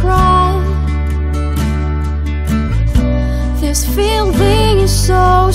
cry. This feeling is so.